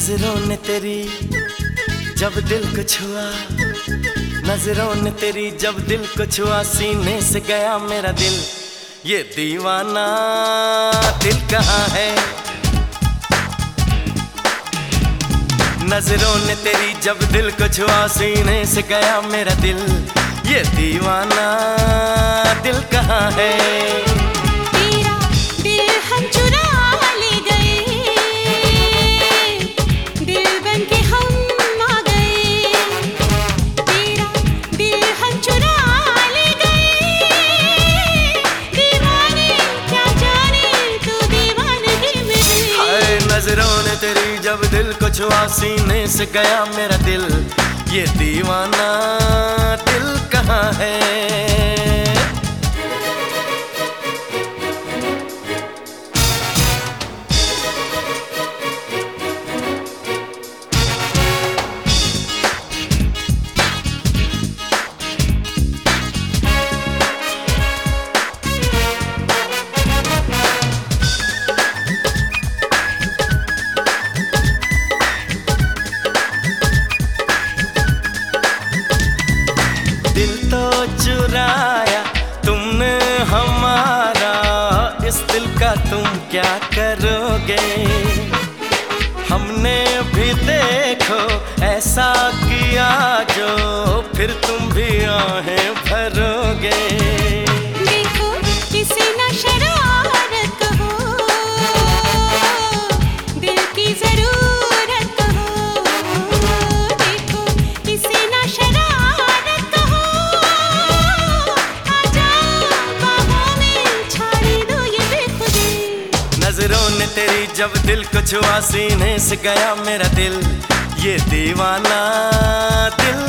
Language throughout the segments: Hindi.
नज़रों ने तेरी जब दिल को छुआ, नज़रों ने तेरी जब दिल को छुआ, सीने से गया मेरा दिल। ये दीवाना दिल कहाँ है? नज़रों ने तेरी जब दिल को छुआ, सीने से गया मेरा दिल। ये दीवाना दिल कहाँ है? तेरी जब दिल कुछ छुआ से गया मेरा दिल ये दीवाना दिल कहाँ है? दिल तो चुराया तुमने हमारा। इस दिल का तुम क्या करोगे? हमने भी देखो, ऐसा किया जो फिर तुम भी आहें ने तेरी जब दिल कुछ छुआ सीने से गया मेरा दिल। ये दीवाना दिल।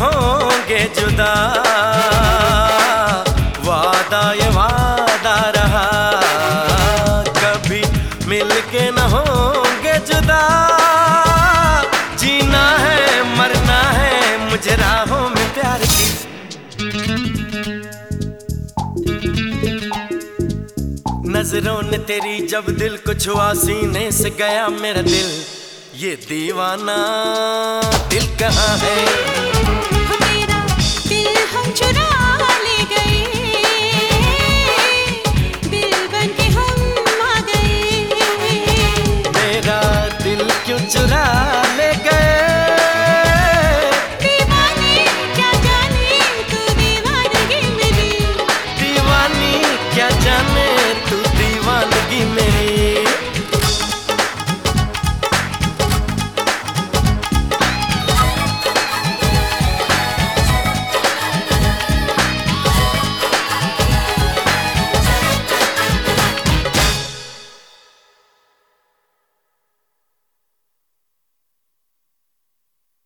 होंगे जुदा। वादा ये वादा रहा। कभी मिल के न होंगे जुदा। जीना है, मरना है, मुझे राहों में प्यार की। नज़रों ने तेरी, जब दिल को छुआ, सीने से गया मेरा दिल। ये दीवाना दिल कहाँ है?